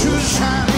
shoes shine.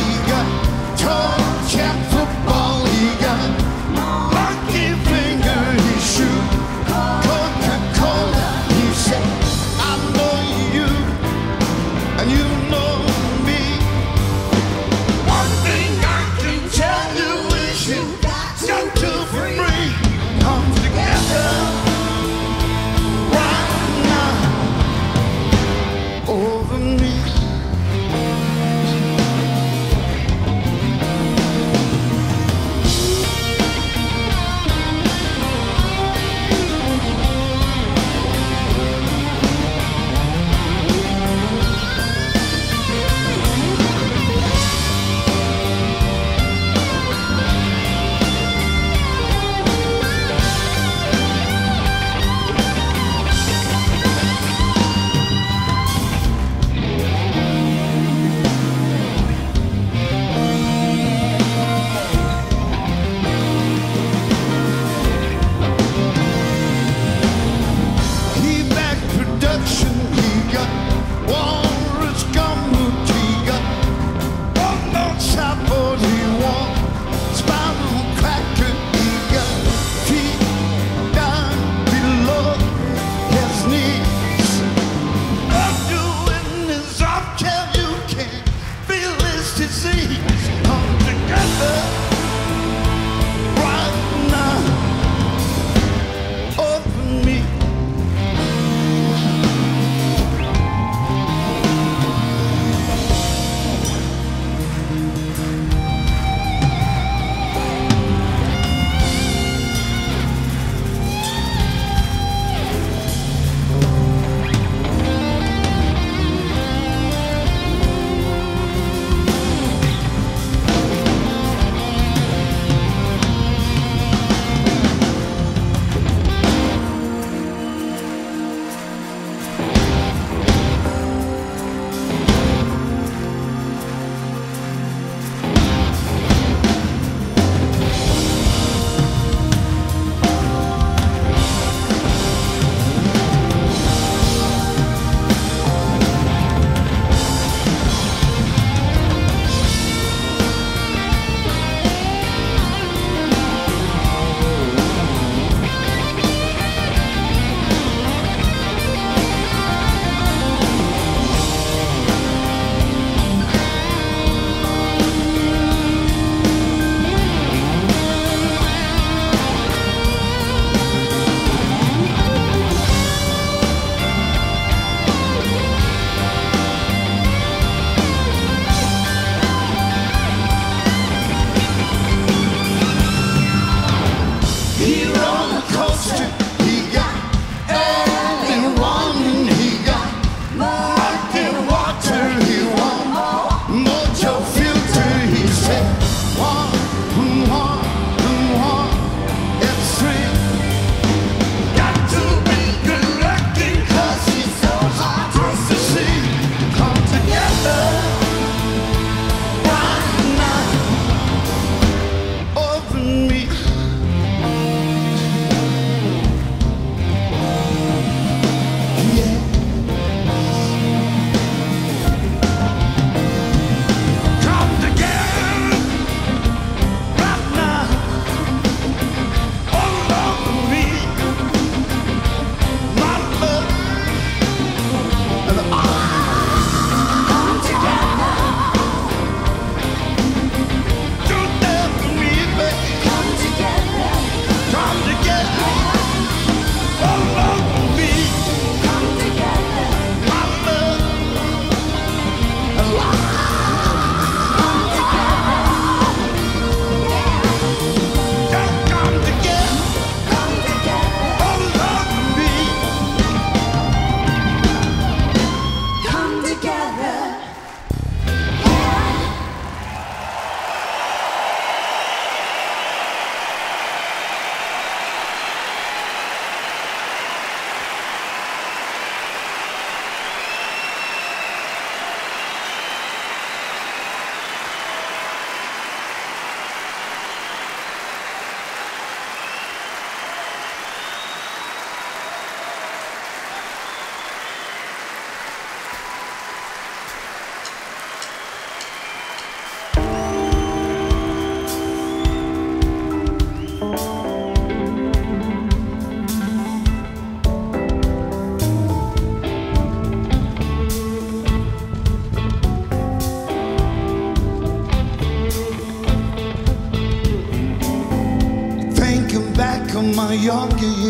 Back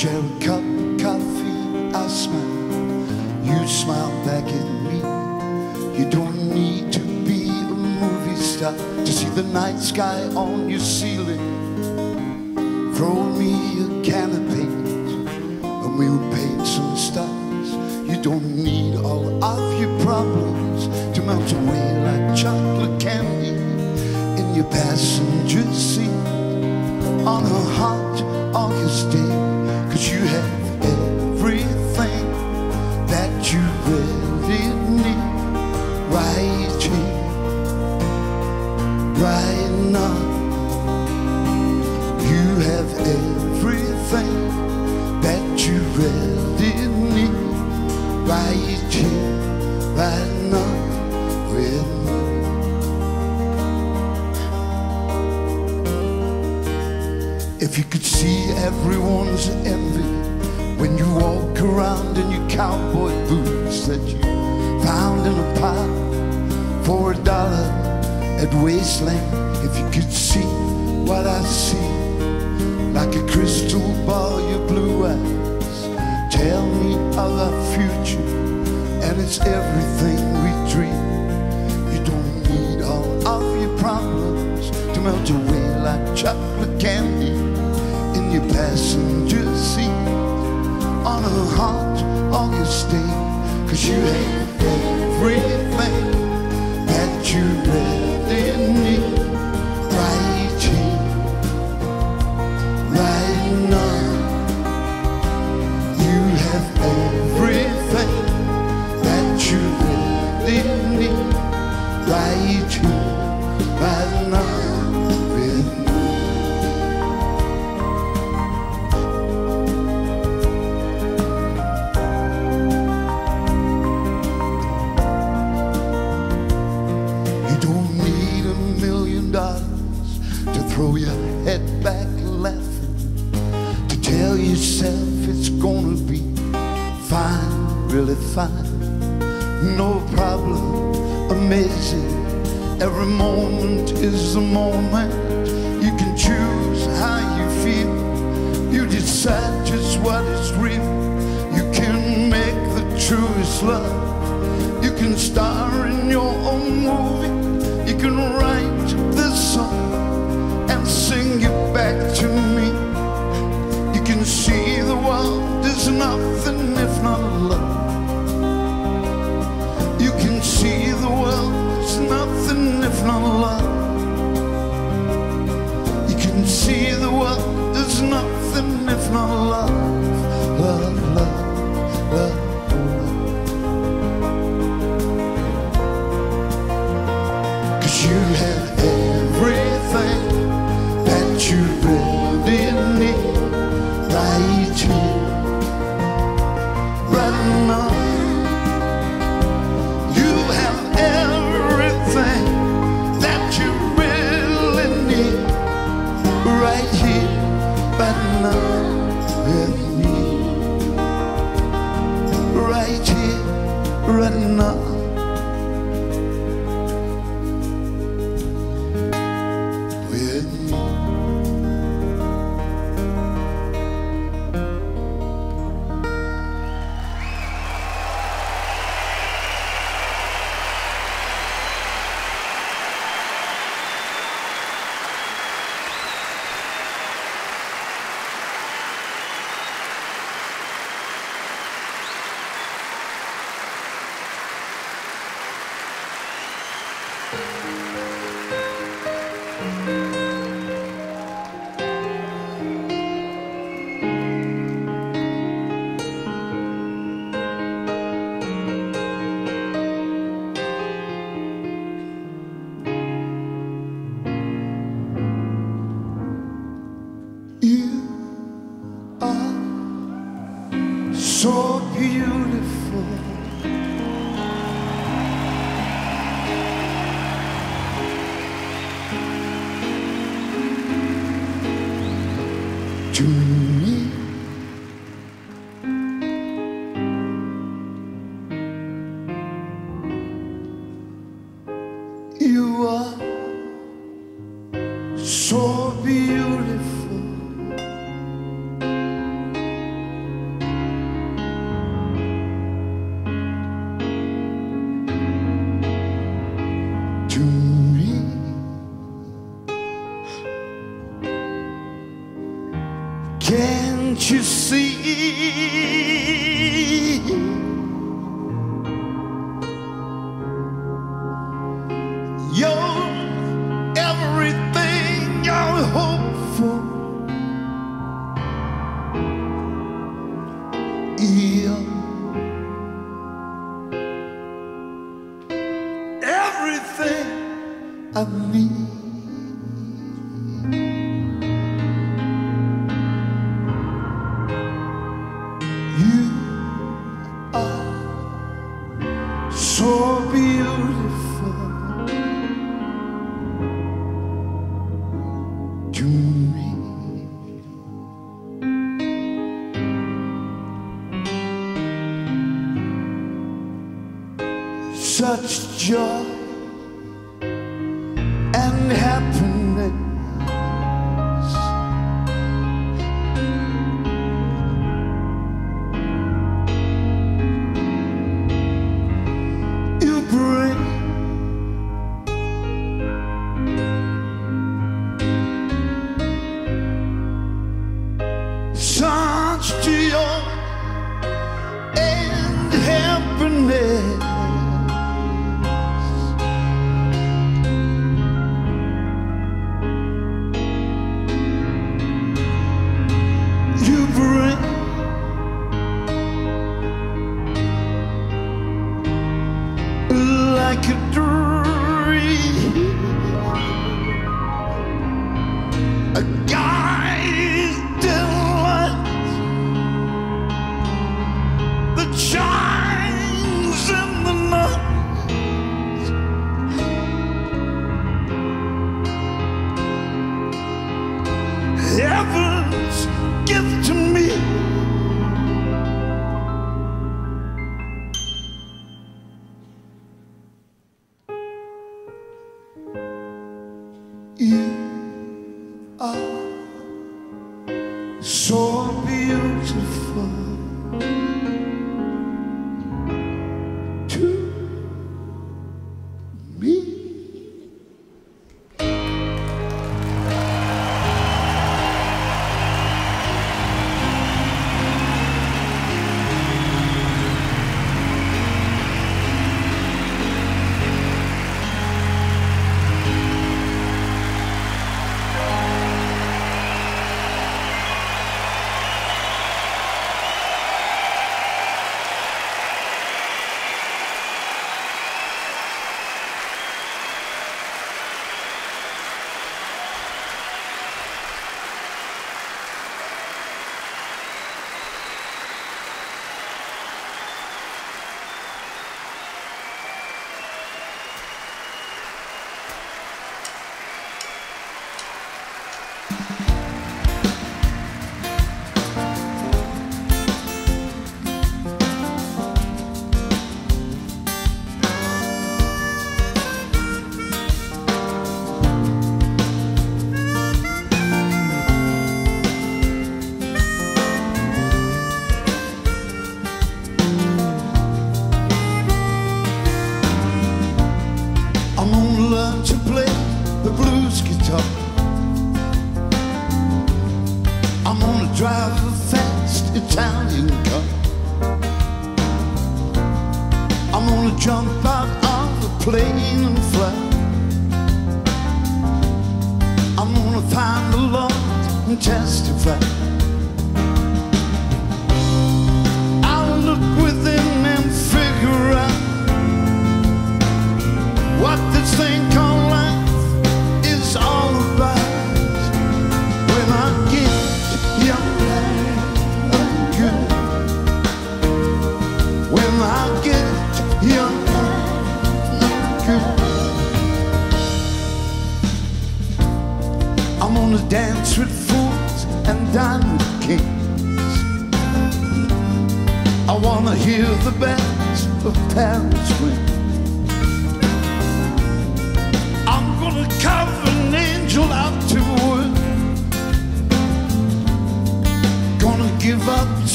cherry cup of coffee, I smile. You smile back at me. You don't need to be a movie star to see the night sky on your ceiling. Throw me a can of paint, and we'll paint some stars. You don't need all of your problems to melt away like chocolate candy in your passenger seat on a hot August day you have. written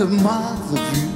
friend of mine,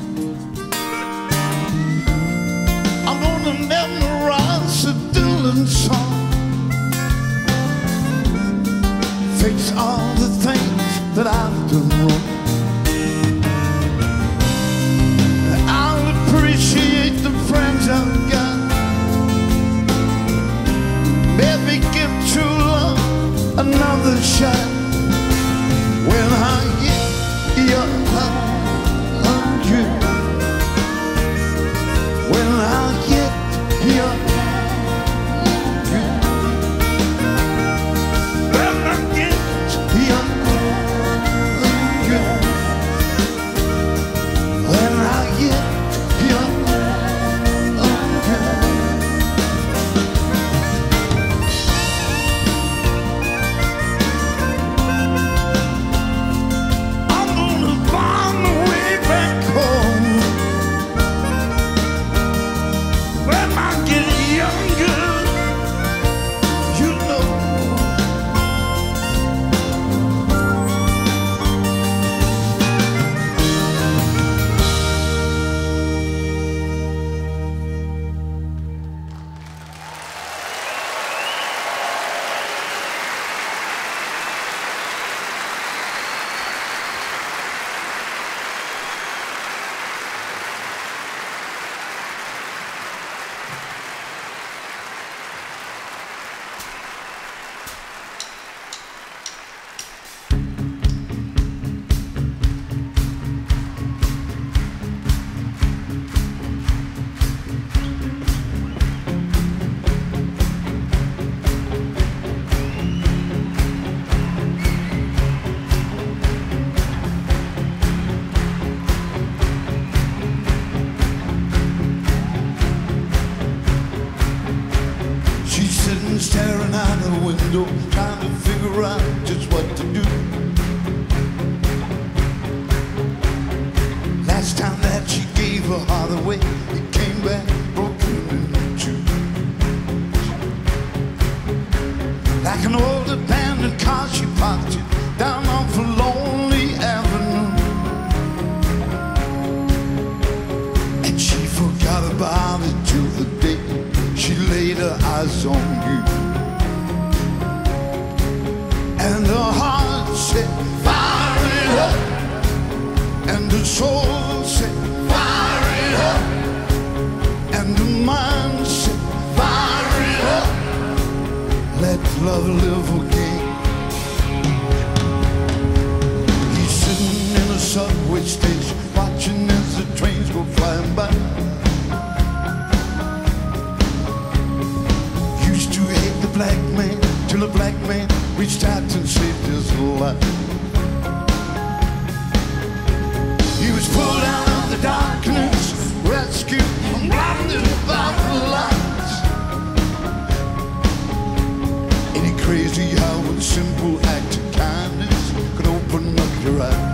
simple act of kindness could open up your eyes.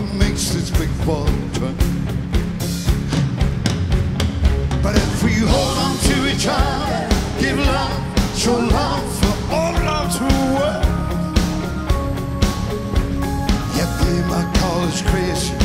What makes this big world turn. But if we hold on to each other, give love, show love for all love's world. Yet they might call us crazy,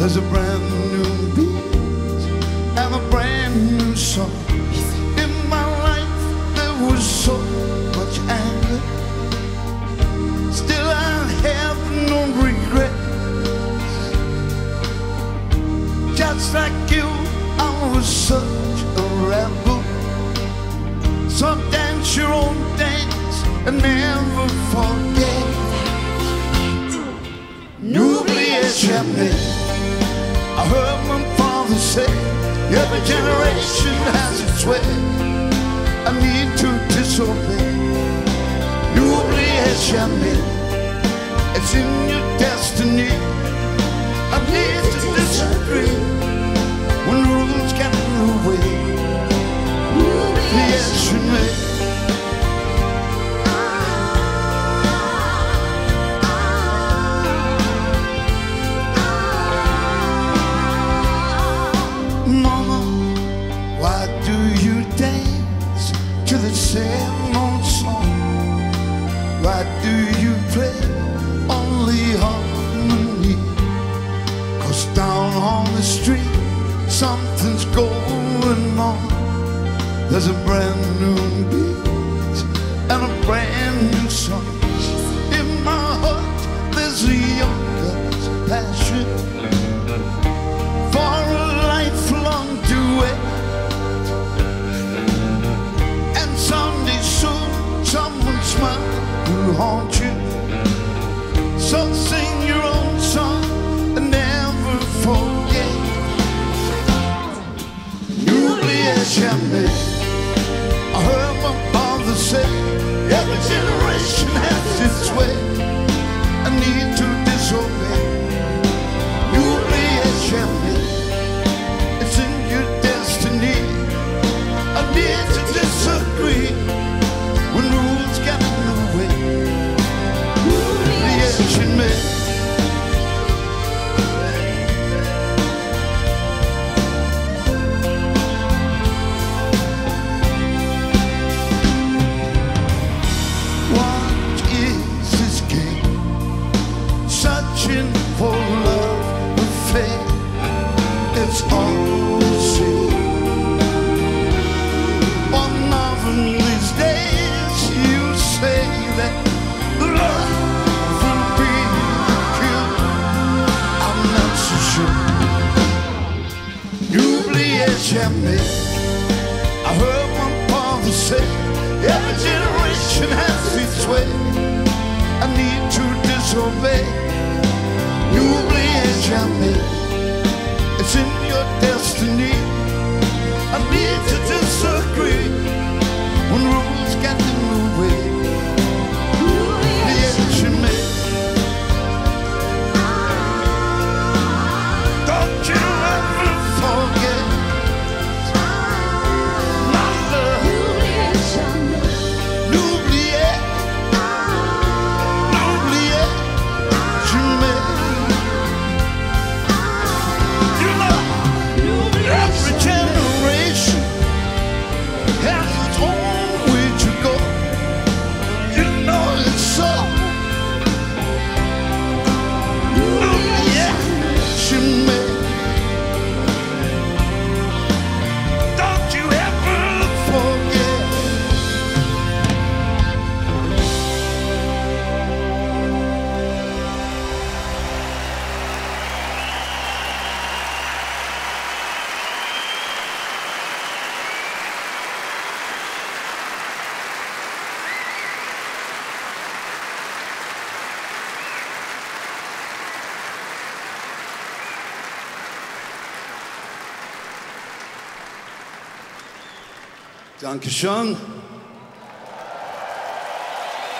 There's a brand new beat and a brand new song. In my life, there was so much anger. Still, I have no regret. Just like you, I was such a rebel. So dance your own dance and never forget. N'oubliez jamais. I heard my father say, every generation has its way. I need to disobey. N'oubliez jamais, it's in your destiny. I need to disagree when rules get in the way. Yes, you same old song? Why do you play only harmony? Cause down on the street, something's going on. There's a brand new beat haunt you. So sing your own song and never forget. N'oubliez jamais. I heard my father say, every generation has its way. I need to Jamais. I heard my father say, every generation has its way. I need to disobey. N'oubliez jamais. It's in your destiny. I need to disagree when rules get in the way. Dankeschön.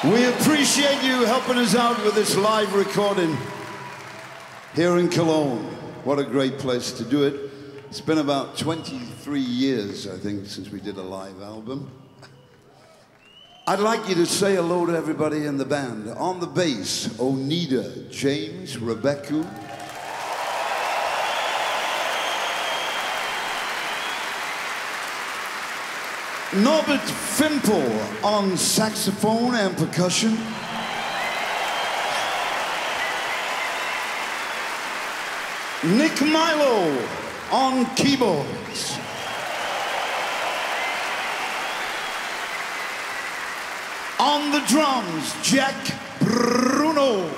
We appreciate you helping us out with this live recording here in Cologne. What a great place to do it. It's been about 23 years, I think, since we did a live album. I'd like you to say hello to everybody in the band. On the bass, Oneida, James, Rebecca, Norbert Fimpel on saxophone and percussion. Nick Milo on keyboards. On the drums, Jack Bruno.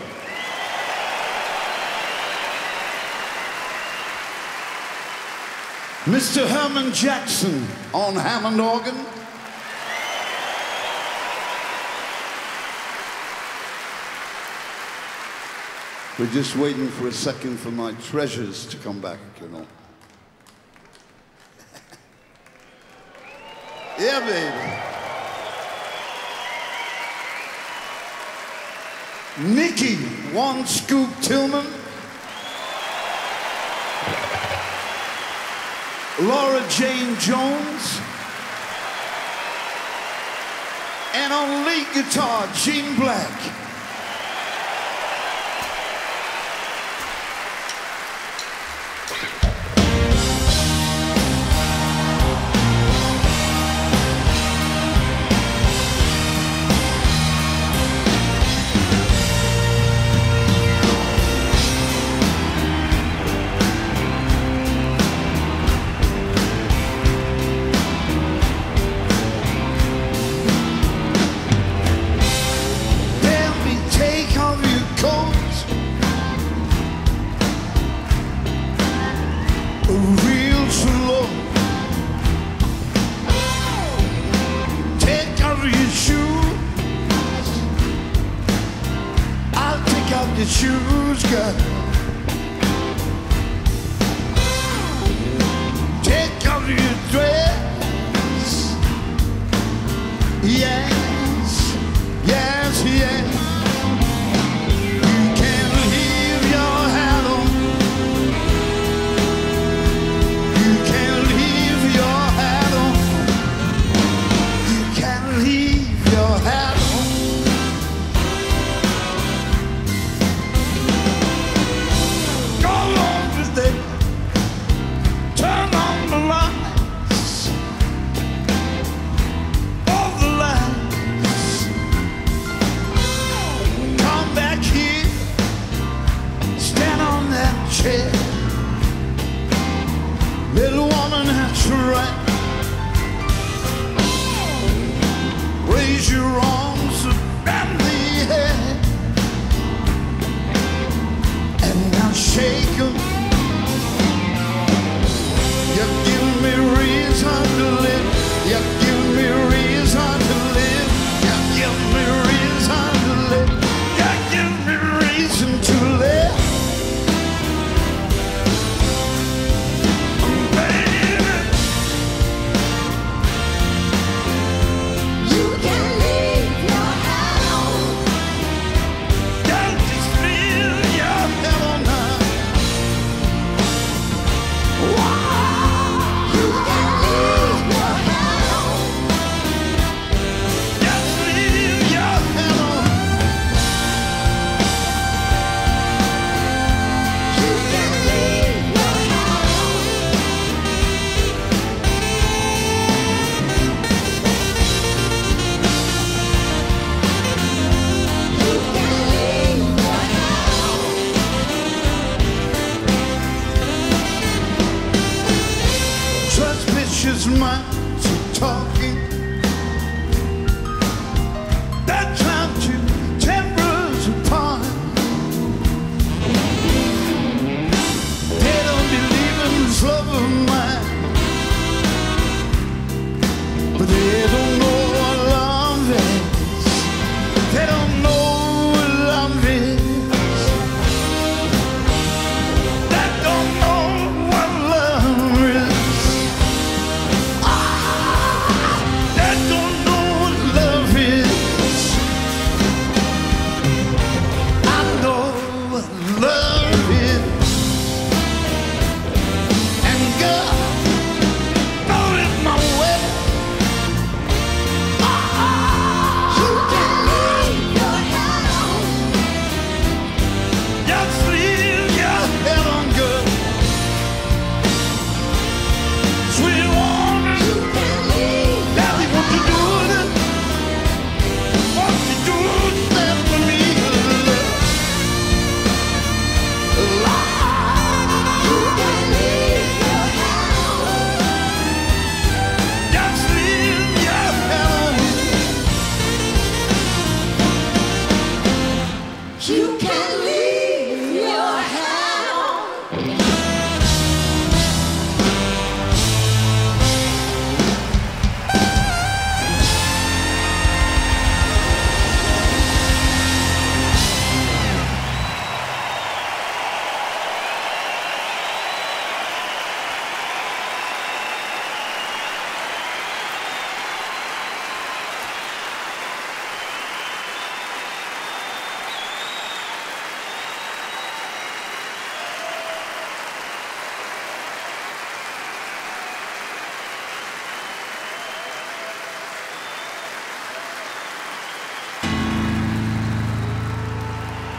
Mr. Herman Jackson on Hammond organ. We're just waiting for a second for my treasures to come back, you know. yeah, baby. Nikki, one scoop Tillman. Laura Jane Jones. And on lead guitar, Gene Black.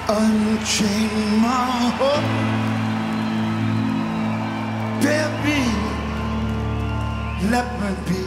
Unchain my heart, baby. Let me be,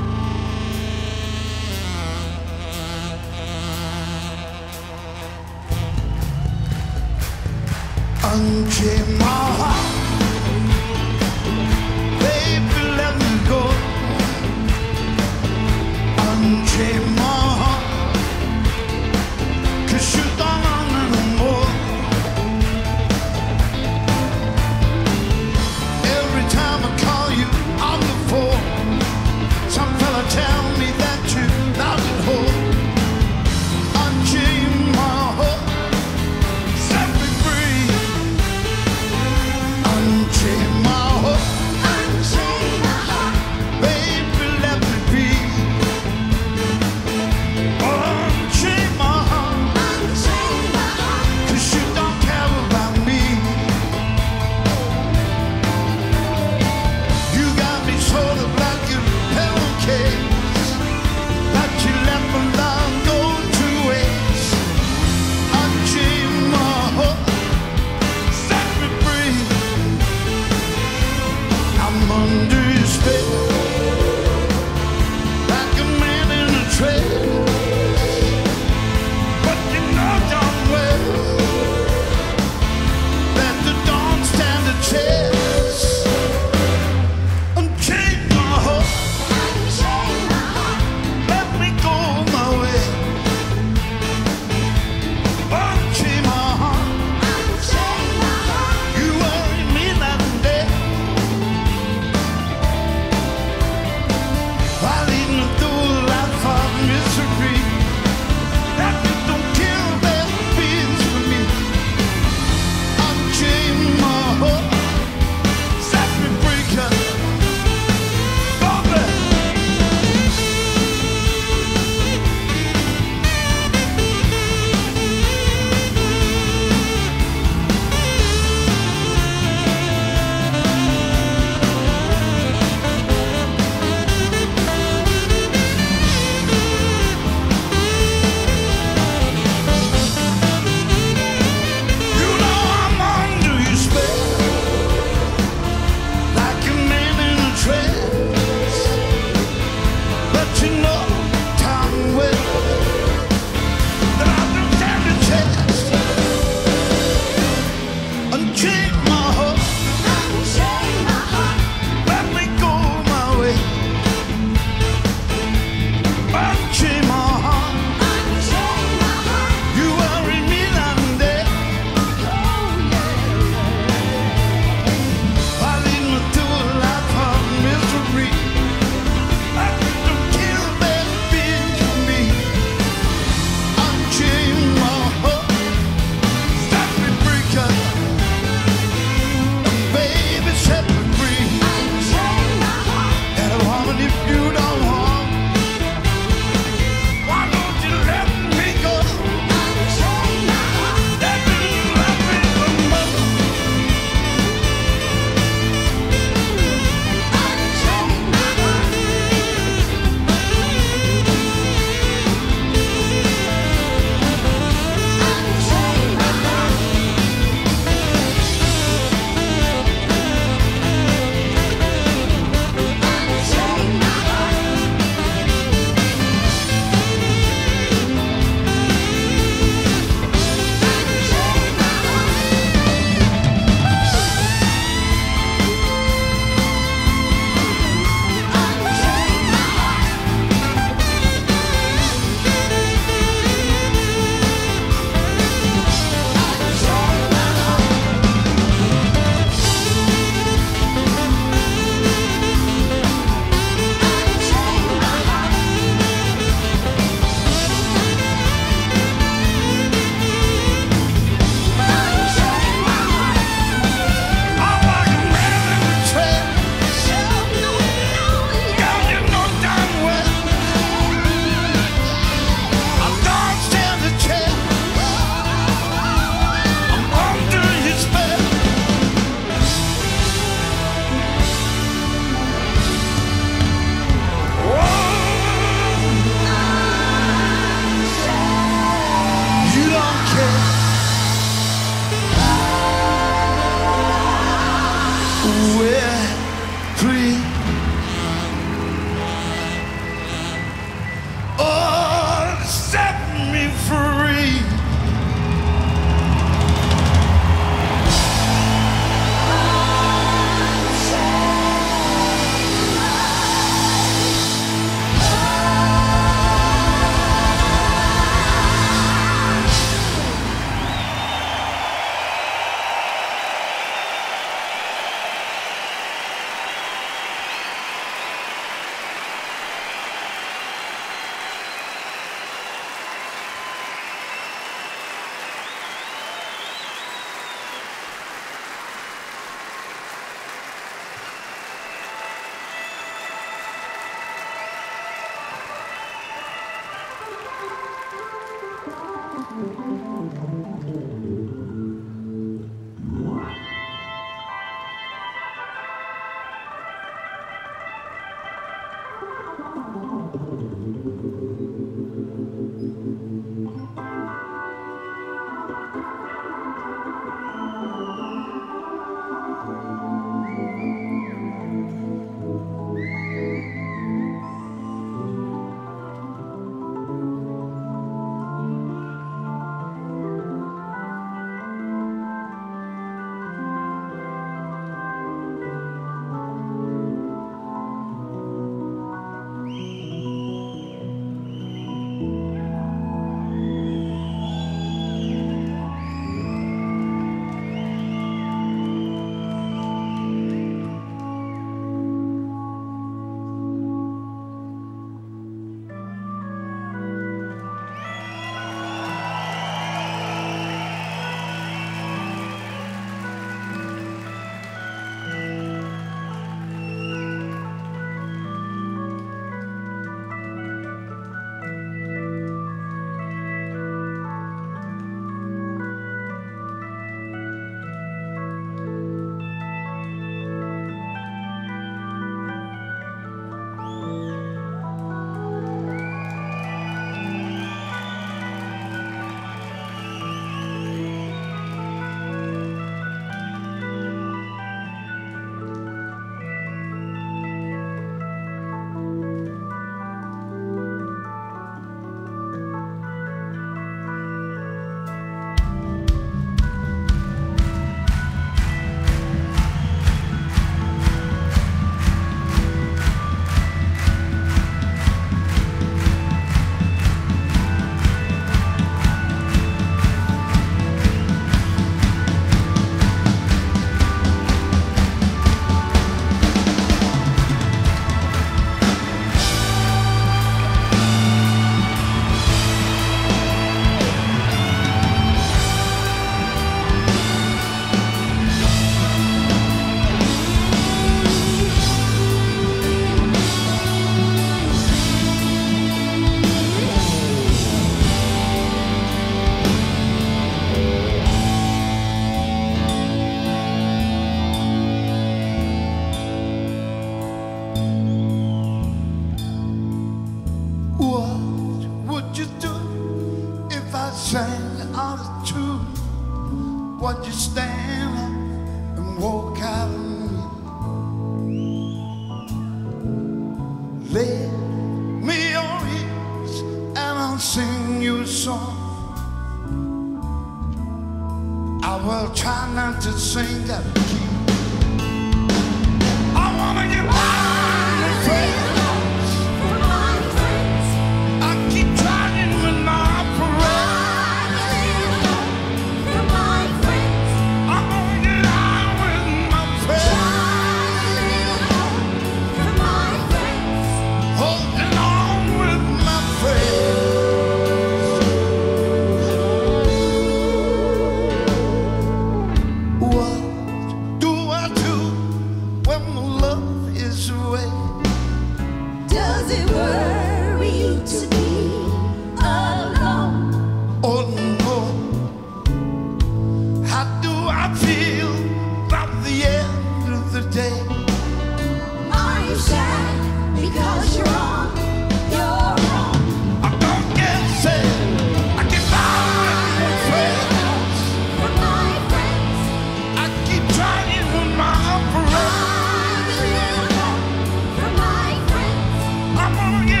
I'm gonna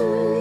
Ooh.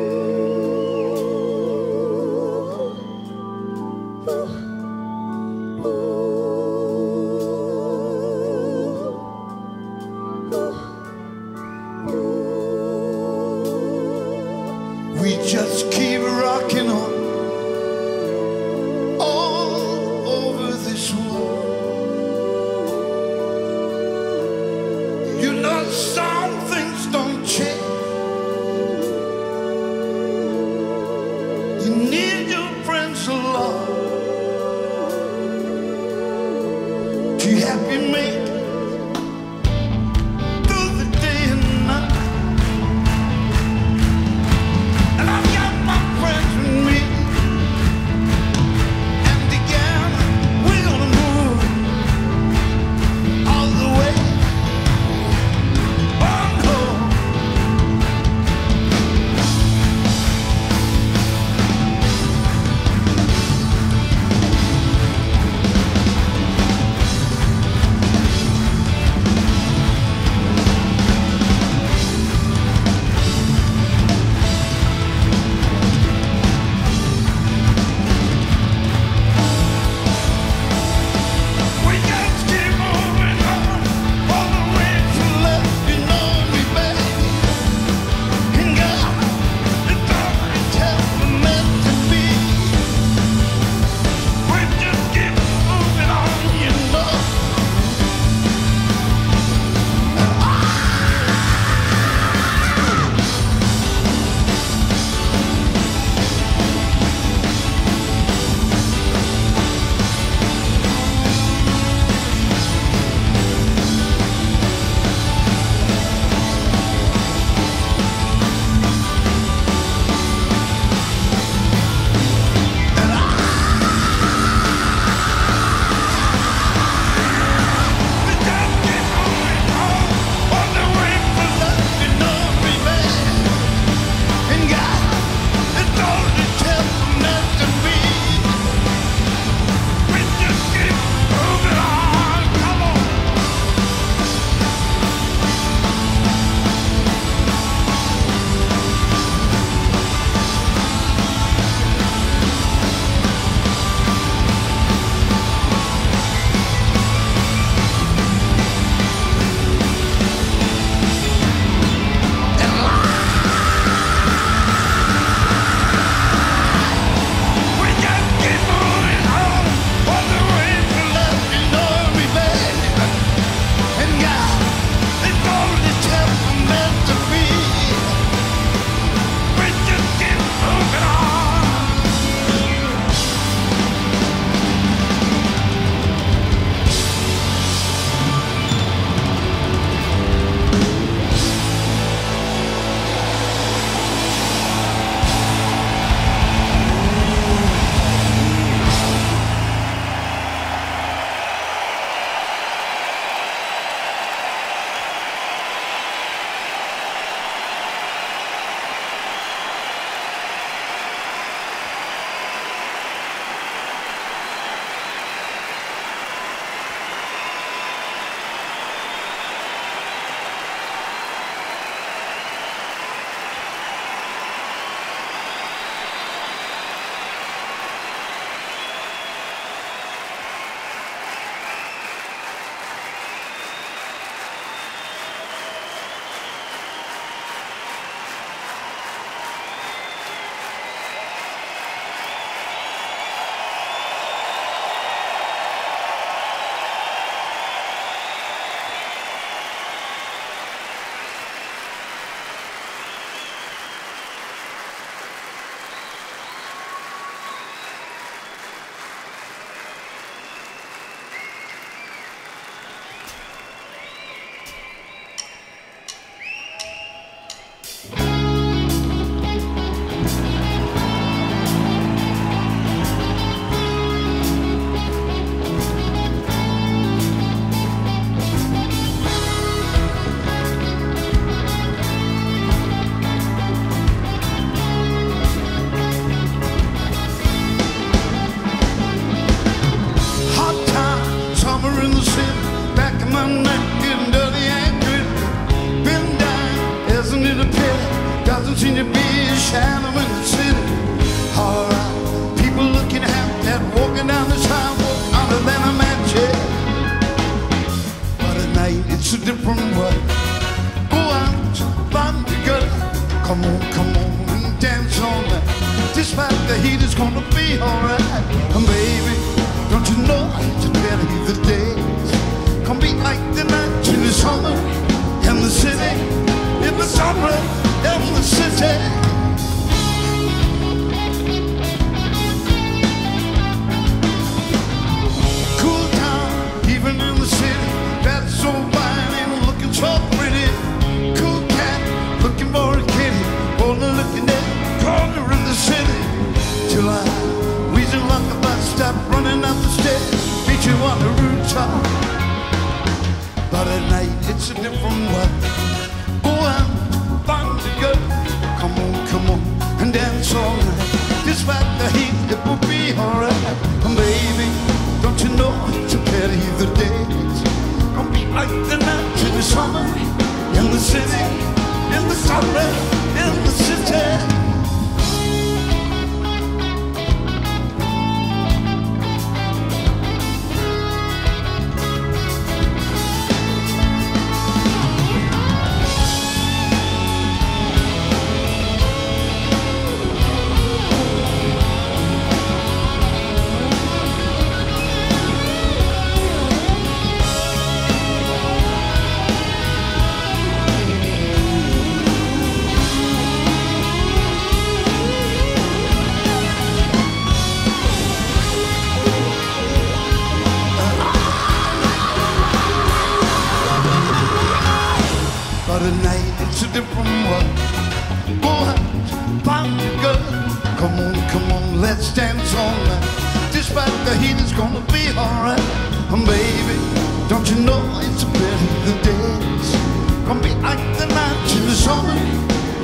to bury the dead. be like the night in the summer,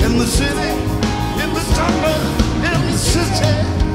in the city, in the summer, in the city.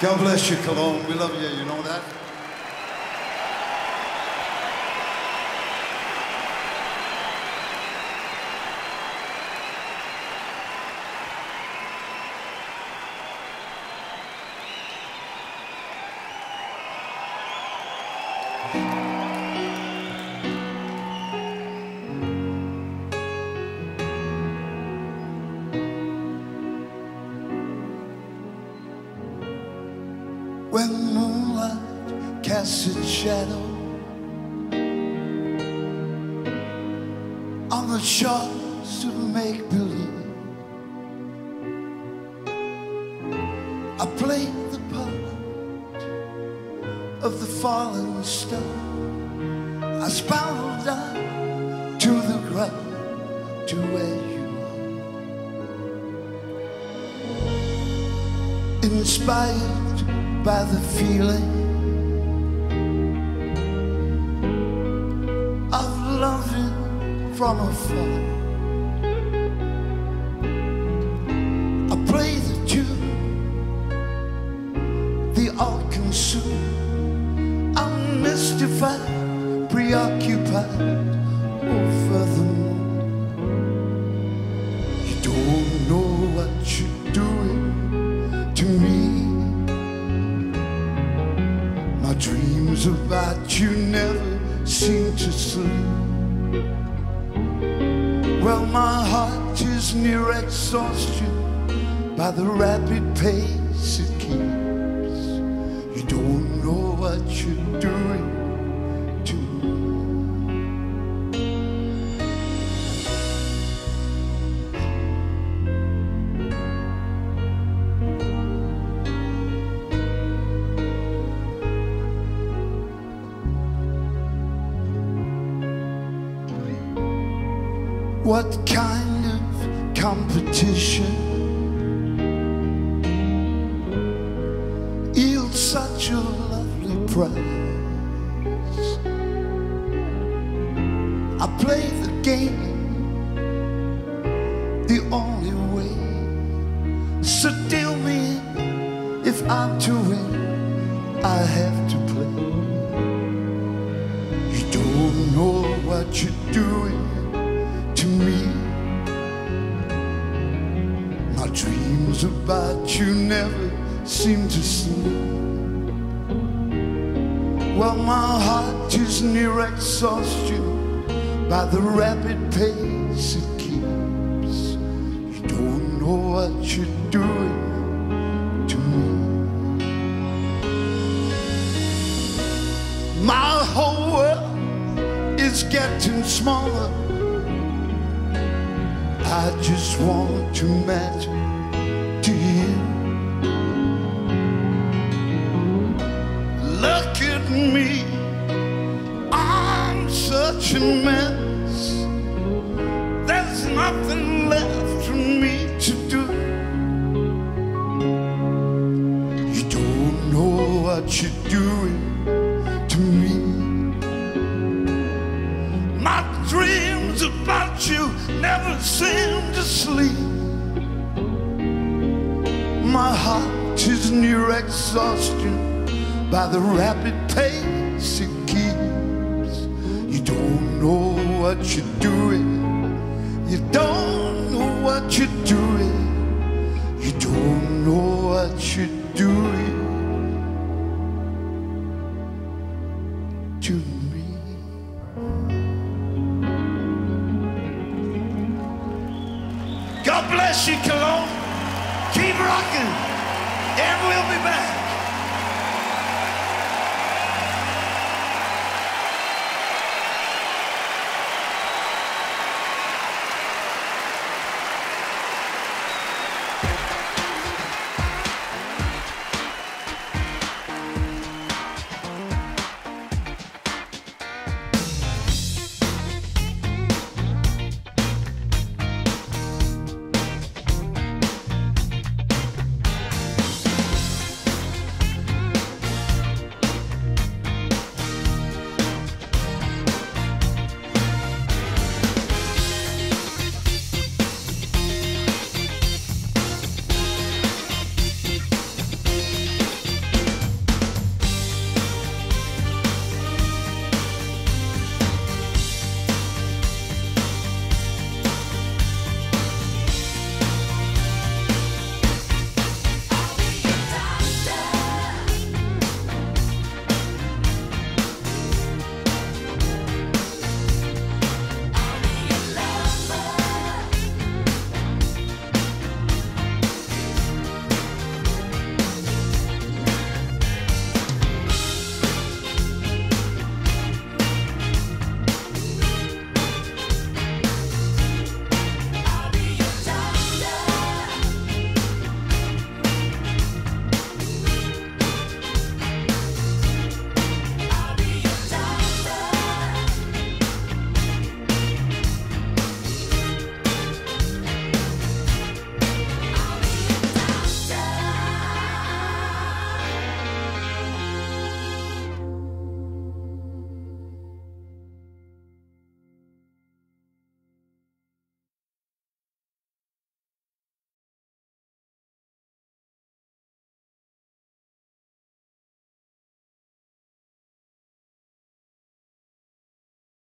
God bless you, Cologne. We love you. you know. inspired by the feeling of loving from afar. The the Well, my heart is near exhaustion by the rapid pace it keeps. You don't know what you're doing to me. My whole world is getting smaller. I just want to match to you. There's nothing left for me to do. You don't know what you're doing to me. My dreams about you never seem to sleep. My heart is near exhaustion by the rapid